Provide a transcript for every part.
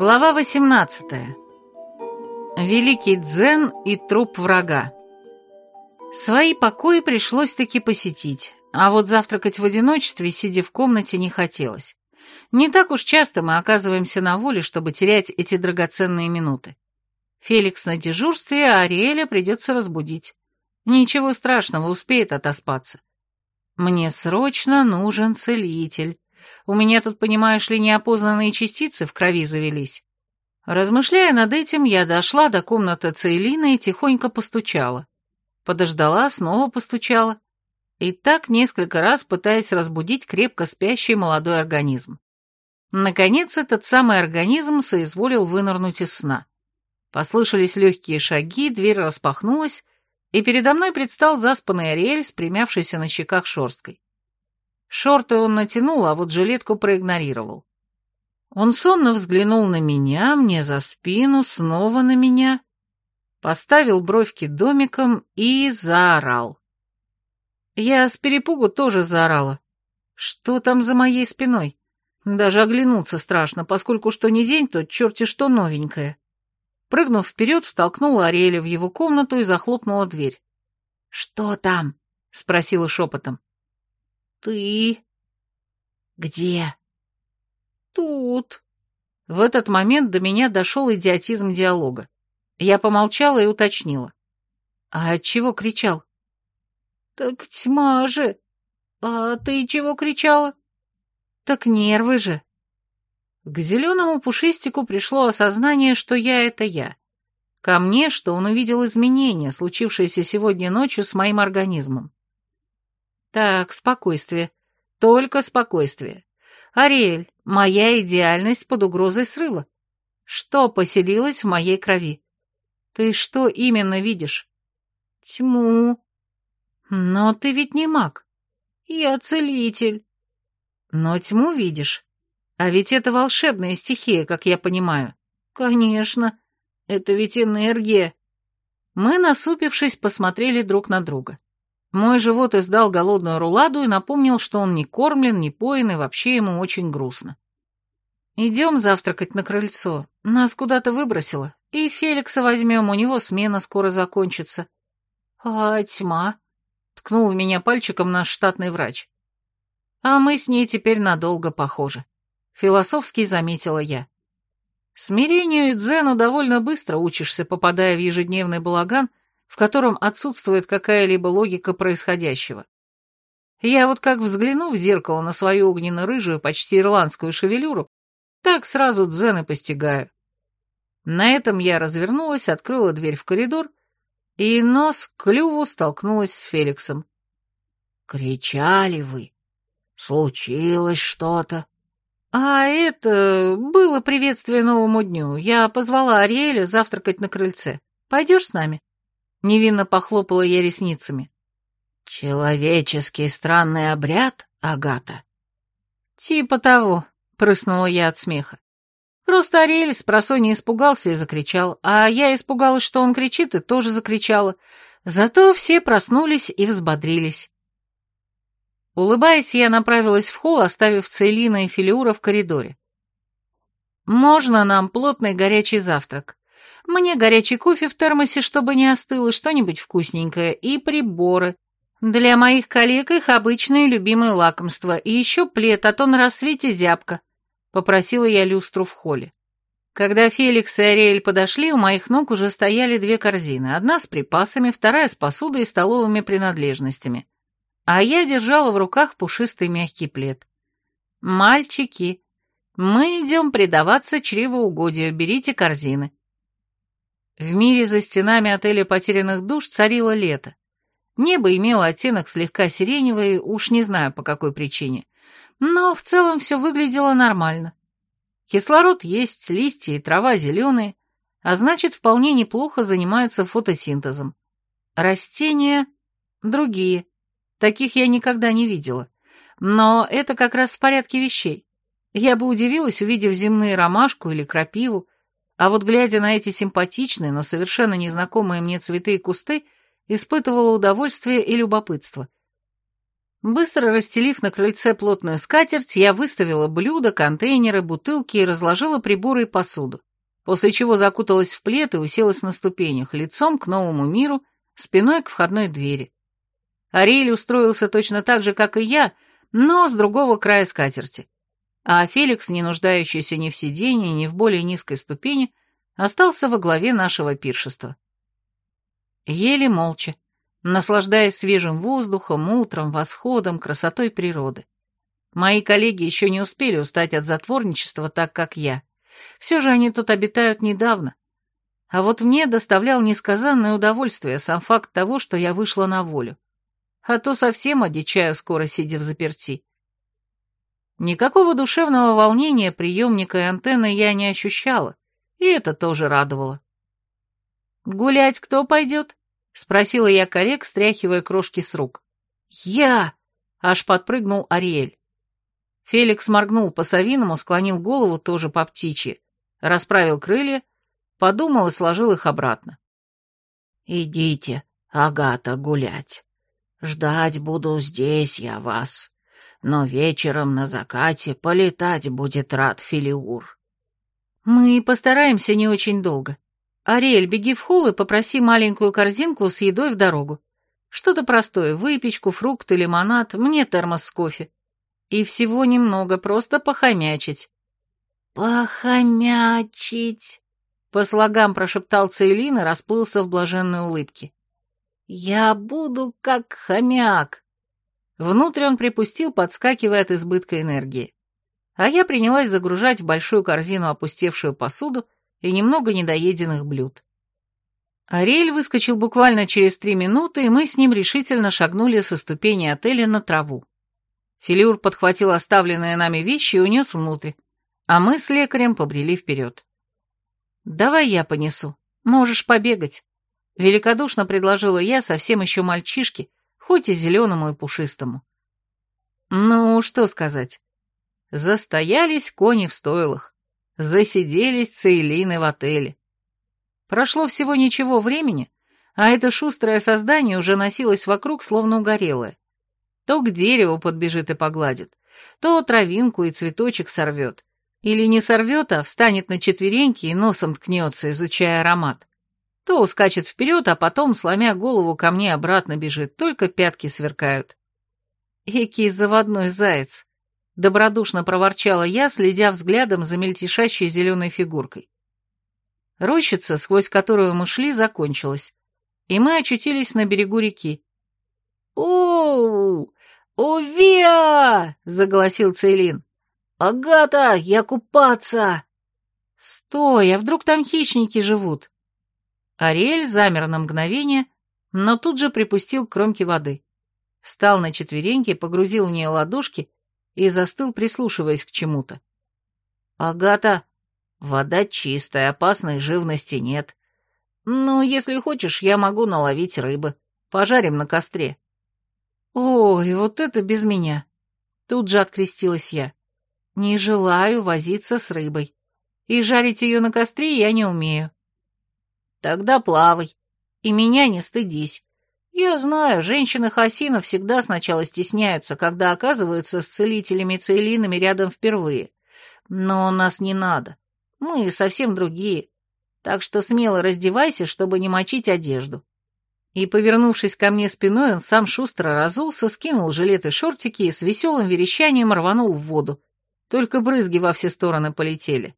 Глава 18. Великий дзен и труп врага. Свои покои пришлось таки посетить, а вот завтракать в одиночестве, сидя в комнате, не хотелось. Не так уж часто мы оказываемся на воле, чтобы терять эти драгоценные минуты. Феликс на дежурстве, а Ариэля придется разбудить. Ничего страшного, успеет отоспаться. Мне срочно нужен целитель. У меня тут, понимаешь ли, неопознанные частицы в крови завелись. Размышляя над этим, я дошла до комнаты Цейлина и тихонько постучала. Подождала, снова постучала. И так несколько раз пытаясь разбудить крепко спящий молодой организм. Наконец, этот самый организм соизволил вынырнуть из сна. Послышались легкие шаги, дверь распахнулась, и передо мной предстал заспанный Ариэль, спрямявшийся на щеках шерсткой. Шорты он натянул, а вот жилетку проигнорировал. Он сонно взглянул на меня, мне за спину, снова на меня, поставил бровки домиком и заорал. Я с перепугу тоже заорала. Что там за моей спиной? Даже оглянуться страшно, поскольку что ни день, то черти что новенькое. Прыгнув вперед, втолкнула Ариэля в его комнату и захлопнула дверь. «Что там?» — спросила шепотом. «Ты...» «Где?» «Тут...» В этот момент до меня дошел идиотизм диалога. Я помолчала и уточнила. «А от чего кричал?» «Так тьма же! А ты чего кричала?» «Так нервы же!» К зеленому пушистику пришло осознание, что я — это я. Ко мне, что он увидел изменения, случившиеся сегодня ночью с моим организмом. Так, спокойствие. Только спокойствие. Ариэль, моя идеальность под угрозой срыва. Что поселилось в моей крови? Ты что именно видишь? Тьму. Но ты ведь не маг. Я целитель. Но тьму видишь. А ведь это волшебная стихия, как я понимаю. Конечно. Это ведь энергия. Мы, насупившись, посмотрели друг на друга. Мой живот издал голодную руладу и напомнил, что он не кормлен, не поен, и вообще ему очень грустно. «Идем завтракать на крыльцо. Нас куда-то выбросило. И Феликса возьмем, у него смена скоро закончится». «А тьма?» — ткнул в меня пальчиком наш штатный врач. «А мы с ней теперь надолго похожи», — философски заметила я. Смирению и дзену довольно быстро учишься, попадая в ежедневный балаган, в котором отсутствует какая-либо логика происходящего. Я вот как взгляну в зеркало на свою огненно-рыжую, почти ирландскую шевелюру, так сразу дзен и постигаю. На этом я развернулась, открыла дверь в коридор, и нос к клюву столкнулась с Феликсом. «Кричали вы? Случилось что-то?» «А это... было приветствие новому дню. Я позвала Ариэля завтракать на крыльце. Пойдешь с нами?» Невинно похлопала я ресницами. «Человеческий странный обряд, Агата?» «Типа того», — прыснула я от смеха. Просто Ариэль с просонья испугался и закричал, а я испугалась, что он кричит, и тоже закричала. Зато все проснулись и взбодрились. Улыбаясь, я направилась в холл, оставив Цейлина и Филиура в коридоре. «Можно нам плотный горячий завтрак?» Мне горячий кофе в термосе, чтобы не остыл, и что-нибудь вкусненькое, и приборы. Для моих коллег их обычные любимые лакомства, и еще плед, а то на рассвете зябко. Попросила я люстру в холле. Когда Феликс и Ариэль подошли, у моих ног уже стояли две корзины, одна с припасами, вторая с посудой и столовыми принадлежностями. А я держала в руках пушистый мягкий плед. «Мальчики, мы идем предаваться чревоугодию, берите корзины. В мире за стенами отеля потерянных душ царило лето. Небо имело оттенок слегка сиреневый, уж не знаю по какой причине. Но в целом все выглядело нормально. Кислород есть, листья и трава зеленые, а значит, вполне неплохо занимаются фотосинтезом. Растения другие. Таких я никогда не видела. Но это как раз в порядке вещей. Я бы удивилась, увидев земные ромашку или крапиву, а вот глядя на эти симпатичные, но совершенно незнакомые мне цветы и кусты, испытывала удовольствие и любопытство. Быстро расстелив на крыльце плотную скатерть, я выставила блюда, контейнеры, бутылки и разложила приборы и посуду, после чего закуталась в плед и уселась на ступенях, лицом к новому миру, спиной к входной двери. Ариэль устроился точно так же, как и я, но с другого края скатерти. А Феликс, не нуждающийся ни в сидении, ни в более низкой ступени, остался во главе нашего пиршества. Ели молча, наслаждаясь свежим воздухом, утром, восходом, красотой природы. Мои коллеги еще не успели устать от затворничества так, как я. Все же они тут обитают недавно. А вот мне доставлял несказанное удовольствие сам факт того, что я вышла на волю. А то совсем одичаю скоро, сидя в заперти. Никакого душевного волнения приемника и антенны я не ощущала, и это тоже радовало. «Гулять кто пойдет?» — спросила я коллег, стряхивая крошки с рук. «Я!» — аж подпрыгнул Ариэль. Феликс моргнул по-совиному, склонил голову тоже по птичьи, расправил крылья, подумал и сложил их обратно. «Идите, Агата, гулять. Ждать буду здесь я вас, но вечером на закате полетать будет рад Филиур». «Мы постараемся не очень долго», «Ариэль, беги в холл и попроси маленькую корзинку с едой в дорогу. Что-то простое, выпечку, фрукты, лимонад, мне термос с кофе. И всего немного, просто похомячить». «Похомячить», — по слогам прошептал Цейлин и расплылся в блаженной улыбке. «Я буду как хомяк». Внутрь он припустил, подскакивая от избытка энергии. А я принялась загружать в большую корзину опустевшую посуду, и немного недоеденных блюд. Ариэль выскочил буквально через три минуты, и мы с ним решительно шагнули со ступени отеля на траву. Филиур подхватил оставленные нами вещи и унес внутрь, а мы с лекарем побрели вперед. «Давай я понесу, можешь побегать», — великодушно предложила я совсем еще мальчишке, хоть и зеленому и пушистому. Ну, что сказать. Застоялись кони в стойлах. Засиделись цейлины в отеле. Прошло всего ничего времени, а это шустрое создание уже носилось вокруг, словно угорелое. То к дереву подбежит и погладит, то травинку и цветочек сорвет. Или не сорвет, а встанет на четвереньки и носом ткнется, изучая аромат. То ускачет вперед, а потом, сломя голову, ко мне обратно бежит, только пятки сверкают. Экий заводной заяц. Добродушно проворчала я, следя взглядом за мельтешащей зеленой фигуркой. Рощица, сквозь которую мы шли, закончилась, и мы очутились на берегу реки. «Оу! Увиа!» — заголосил Цейлин. «Агата, я купаться!» «Стой, а вдруг там хищники живут?» Ариэль замер на мгновение, но тут же припустил к кромке воды. Встал на четвереньки, погрузил в нее ладошки и застыл, прислушиваясь к чему-то. «Агата, вода чистая, опасной живности нет. Ну, если хочешь, я могу наловить рыбы. Пожарим на костре». «Ой, вот это без меня!» Тут же открестилась я. «Не желаю возиться с рыбой. И жарить ее на костре я не умею». «Тогда плавай. И меня не стыдись. Я знаю, женщины Хасина всегда сначала стесняются, когда оказываются с целителями-цейлинами рядом впервые. Но нас не надо. Мы совсем другие. Так что смело раздевайся, чтобы не мочить одежду. И, повернувшись ко мне спиной, он сам шустро разулся, скинул жилет и шортики и с веселым верещанием рванул в воду. Только брызги во все стороны полетели.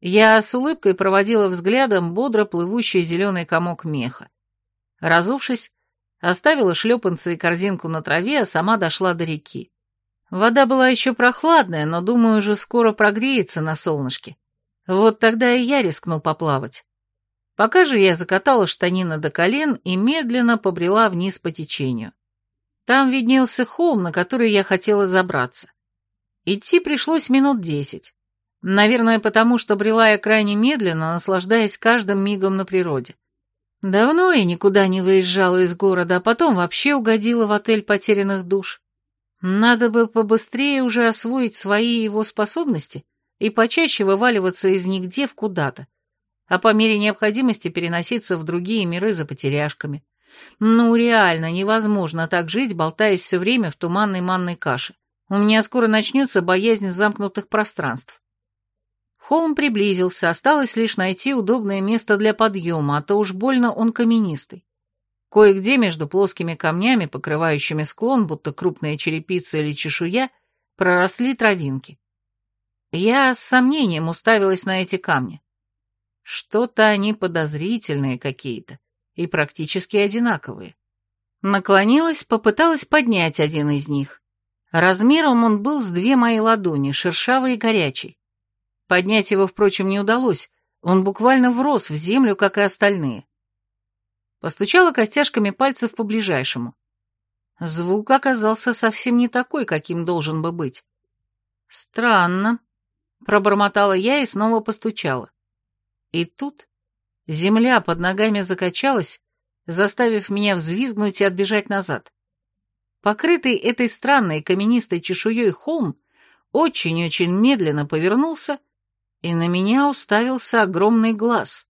Я с улыбкой проводила взглядом бодро плывущий зеленый комок меха. Разувшись, Оставила шлепанцы и корзинку на траве, а сама дошла до реки. Вода была еще прохладная, но, думаю, уже скоро прогреется на солнышке. Вот тогда и я рискну поплавать. Пока же я закатала штанины до колен и медленно побрела вниз по течению. Там виднелся холм, на который я хотела забраться. Идти пришлось минут десять. Наверное, потому что брела я крайне медленно, наслаждаясь каждым мигом на природе. Давно я никуда не выезжала из города, а потом вообще угодила в отель потерянных душ. Надо бы побыстрее уже освоить свои его способности и почаще вываливаться из нигде в куда-то, а по мере необходимости переноситься в другие миры за потеряшками, Ну, реально невозможно так жить, болтаясь все время в туманной манной каше. У меня скоро начнется боязнь замкнутых пространств. Холм приблизился, осталось лишь найти удобное место для подъема, а то уж больно он каменистый. Кое-где между плоскими камнями, покрывающими склон, будто крупная черепица или чешуя, проросли травинки. Я с сомнением уставилась на эти камни. Что-то они подозрительные какие-то и практически одинаковые. Наклонилась, попыталась поднять один из них. Размером он был с две мои ладони, шершавый и горячий. Поднять его, впрочем, не удалось, он буквально врос в землю, как и остальные. Постучала костяшками пальцев по ближайшему. Звук оказался совсем не такой, каким должен бы быть. «Странно», — пробормотала я и снова постучала. И тут земля под ногами закачалась, заставив меня взвизгнуть и отбежать назад. Покрытый этой странной каменистой чешуей холм очень-очень медленно повернулся, и на меня уставился огромный глаз.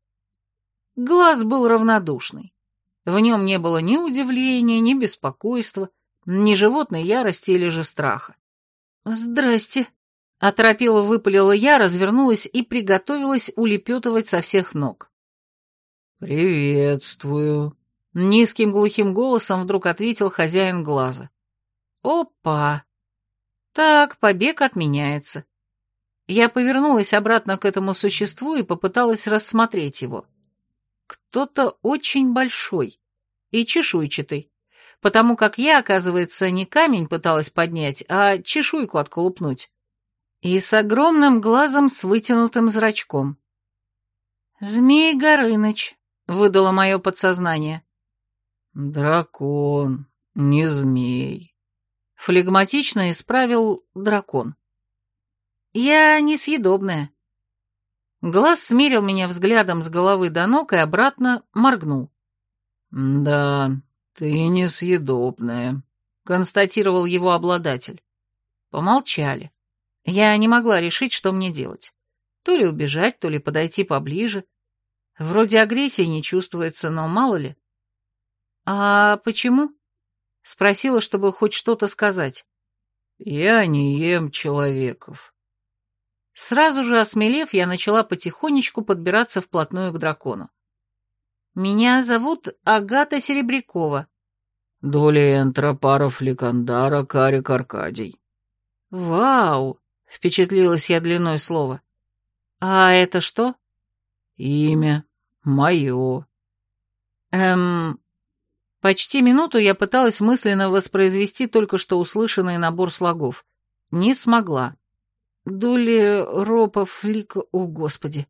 Глаз был равнодушный. В нем не было ни удивления, ни беспокойства, ни животной ярости или же страха. «Здрасте», — оторопело выпалила я, развернулась и приготовилась улепетывать со всех ног. «Приветствую», Низким глухим голосом вдруг ответил хозяин глаза. «Опа! Так, побег отменяется». Я повернулась обратно к этому существу и попыталась рассмотреть его. Кто-то очень большой и чешуйчатый, потому как я, оказывается, не камень пыталась поднять, а чешуйку отколупнуть. И с огромным глазом с вытянутым зрачком. «Змей Горыныч», — выдало мое подсознание. «Дракон, не змей», — флегматично исправил дракон. «Я несъедобная». Глаз смерил меня взглядом с головы до ног и обратно моргнул. «Да, ты несъедобная», — констатировал его обладатель. Помолчали. Я не могла решить, что мне делать. То ли убежать, то ли подойти поближе. Вроде агрессии не чувствуется, но мало ли. «А почему?» — спросила, чтобы хоть что-то сказать. «Я не ем человеков». Сразу же осмелев, я начала потихонечку подбираться вплотную к дракону. «Меня зовут Агата Серебрякова». «Доля энтропаров Ликандара Карик Аркадий». «Вау!» — впечатлилась я длиной слова. «А это что?» «Имя. Мое». «Эм, Почти минуту я пыталась мысленно воспроизвести только что услышанный набор слогов. Не смогла. Дули, Ропов, Лика... О, Господи!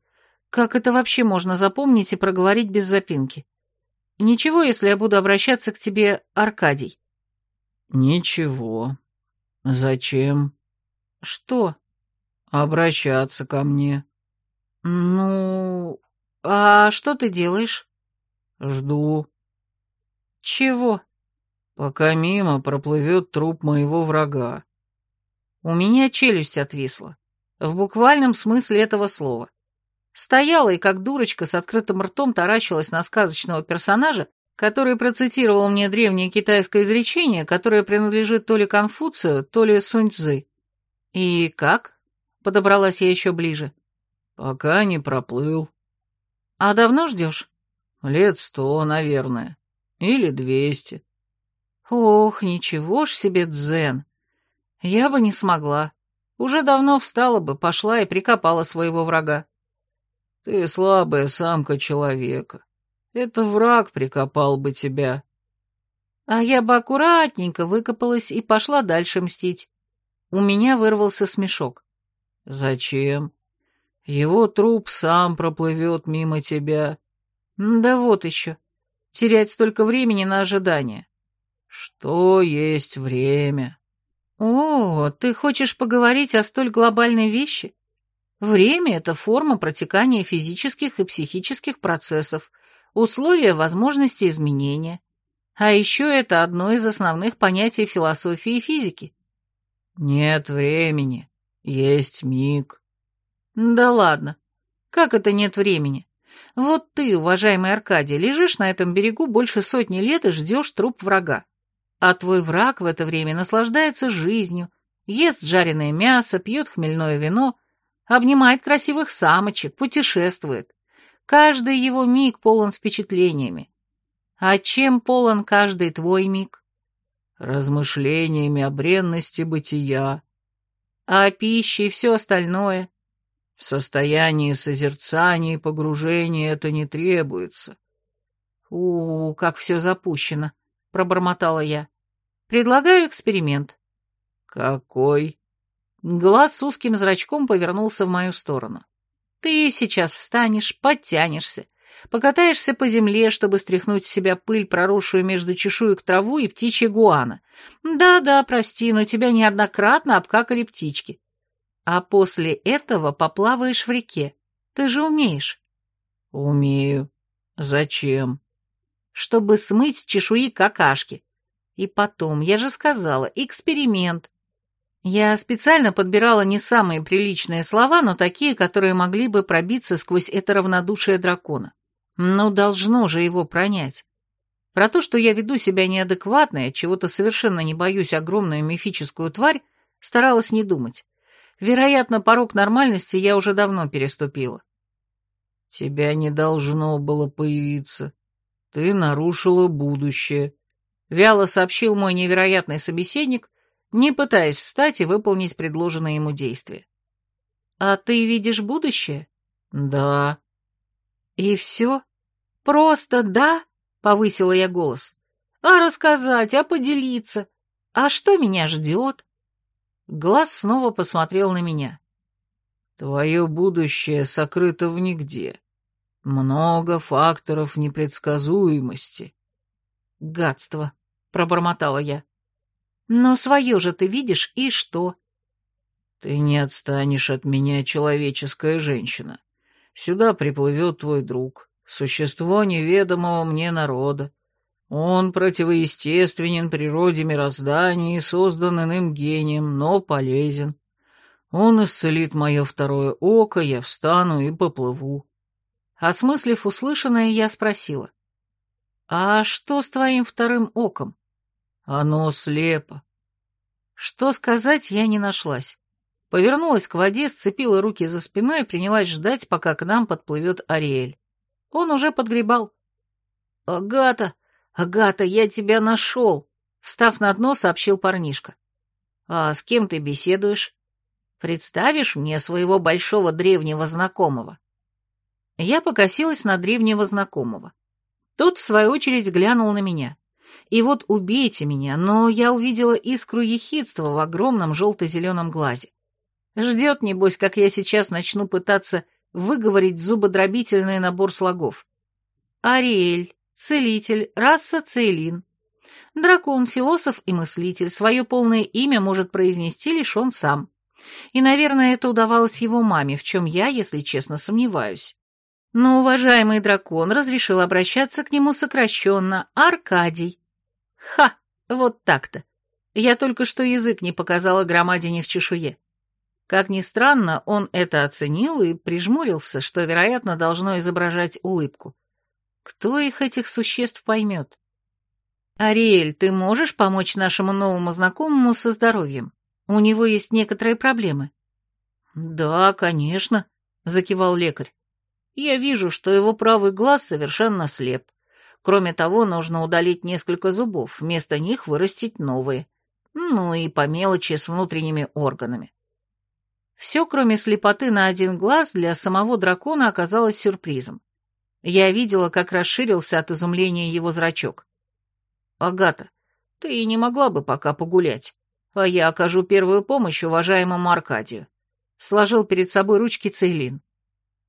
Как это вообще можно запомнить и проговорить без запинки? Ничего, если я буду обращаться к тебе, Аркадий. Ничего. Зачем? Что? Обращаться ко мне. Ну... А что ты делаешь? Жду. «Чего?» «Пока мимо проплывет труп моего врага». У меня челюсть отвисла. В буквальном смысле этого слова. Стояла и как дурочка с открытым ртом таращилась на сказочного персонажа, который процитировал мне древнее китайское изречение, которое принадлежит то ли Конфуцию, то ли Сунь-Цзы. «И как?» — подобралась я еще ближе. «Пока не проплыл». «А давно ждешь?» «Лет сто, наверное». Или двести. Ох, ничего ж себе дзен. Я бы не смогла. Уже давно встала бы, пошла и прикопала своего врага. Ты слабая самка человека. Это враг прикопал бы тебя. А я бы аккуратненько выкопалась и пошла дальше мстить. У меня вырвался смешок. Зачем? Его труп сам проплывет мимо тебя. Да вот еще. Терять столько времени на ожидание. Что есть время? О, ты хочешь поговорить о столь глобальной вещи? Время — это форма протекания физических и психических процессов, условия возможности изменения. А еще это одно из основных понятий философии и физики. Нет времени, есть миг. Да ладно. Как это нет времени? Вот ты, уважаемый Аркадий, лежишь на этом берегу больше сотни лет и ждешь труп врага. А твой враг в это время наслаждается жизнью, ест жареное мясо, пьет хмельное вино, обнимает красивых самочек, путешествует. Каждый его миг полон впечатлениями. А чем полон каждый твой миг? Размышлениями о бренности бытия. А пище и все остальное? В состоянии созерцания и погружения это не требуется. у, -у как все запущено, пробормотала я. Предлагаю эксперимент. Какой? Глаз с узким зрачком повернулся в мою сторону. Ты сейчас встанешь, подтянешься, покатаешься по земле, чтобы стряхнуть с себя пыль, проросшую между чешуек траву и птичья гуана. Да-да, прости, но тебя неоднократно обкакали птички а после этого поплаваешь в реке. Ты же умеешь». «Умею. Зачем?» «Чтобы смыть чешуи какашки. И потом, я же сказала, эксперимент». Я специально подбирала не самые приличные слова, но такие, которые могли бы пробиться сквозь это равнодушие дракона. Ну, должно же его пронять. Про то, что я веду себя неадекватно и чего-то совершенно не боюсь огромную мифическую тварь, старалась не думать. Вероятно, порог нормальности я уже давно переступила. Тебя не должно было появиться. Ты нарушила будущее. Вяло сообщил мой невероятный собеседник, не пытаясь встать и выполнить предложенное ему действие. А ты видишь будущее? Да. И все? Просто да? Повысила я голос. А рассказать, а поделиться? А что меня ждет? Глаз снова посмотрел на меня. «Твое будущее сокрыто в нигде. Много факторов непредсказуемости». «Гадство», — пробормотала я. «Но свое же ты видишь, и что?» «Ты не отстанешь от меня, человеческая женщина. Сюда приплывет твой друг, существо неведомого мне народа. Он противоестественен природе мироздания и создан иным гением, но полезен. Он исцелит мое второе око, я встану и поплыву. Осмыслив услышанное, я спросила. «А что с твоим вторым оком?» «Оно слепо». Что сказать, я не нашлась. Повернулась к воде, сцепила руки за спиной и принялась ждать, пока к нам подплывет Ариэль. Он уже подгребал. «Агата!» «Агата, я тебя нашел!» — встав на дно, сообщил парнишка. «А с кем ты беседуешь? Представишь мне своего большого древнего знакомого?» Я покосилась на древнего знакомого. Тот, в свою очередь, глянул на меня. И вот убейте меня, но я увидела искру ехидства в огромном желто-зеленом глазе. Ждет, небось, как я сейчас начну пытаться выговорить зубодробительный набор слогов. «Ариэль, целитель, раса Цейлин. Дракон, философ и мыслитель, свое полное имя может произнести лишь он сам. И, наверное, это удавалось его маме, в чем я, если честно, сомневаюсь. Но уважаемый дракон разрешил обращаться к нему сокращенно Аркадий. Ха, вот так-то. Я только что язык не показала громадине в чешуе. Как ни странно, он это оценил и прижмурился, что, вероятно, должно изображать улыбку. Кто их, этих существ, поймет? «Ариэль, ты можешь помочь нашему новому знакомому со здоровьем? У него есть некоторые проблемы». «Да, конечно», — закивал лекарь. «Я вижу, что его правый глаз совершенно слеп. Кроме того, нужно удалить несколько зубов, вместо них вырастить новые. Ну и по мелочи с внутренними органами». Все, кроме слепоты на один глаз, для самого дракона оказалось сюрпризом. Я видела, как расширился от изумления его зрачок. «Агата, ты не могла бы пока погулять, а я окажу первую помощь уважаемому Аркадию», — сложил перед собой ручки Цейлин.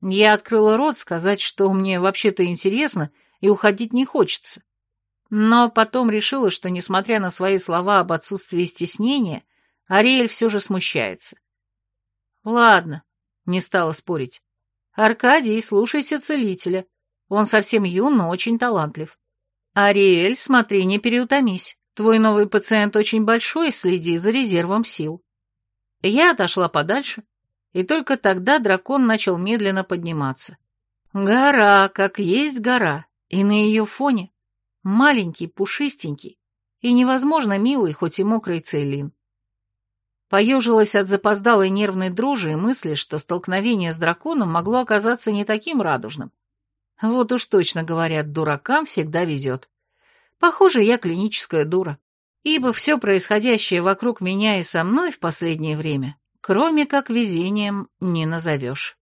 Я открыла рот сказать, что мне вообще-то интересно и уходить не хочется. Но потом решила, что, несмотря на свои слова об отсутствии стеснения, Ариэль все же смущается. «Ладно», — не стала спорить. «Аркадий, слушайся целителя. Он совсем юн, но очень талантлив. Ариэль, смотри, не переутомись. Твой новый пациент очень большой, следи за резервом сил. Я отошла подальше, и только тогда дракон начал медленно подниматься. Гора, как есть гора, и на ее фоне маленький, пушистенький и невозможно милый, хоть и мокрый Цейлин. Поежилась от запоздалой нервной дрожи и мысли, что столкновение с драконом могло оказаться не таким радужным. Вот уж точно говорят, дуракам всегда везет. Похоже, я клиническая дура, ибо все происходящее вокруг меня и со мной в последнее время, кроме как везением, не назовешь.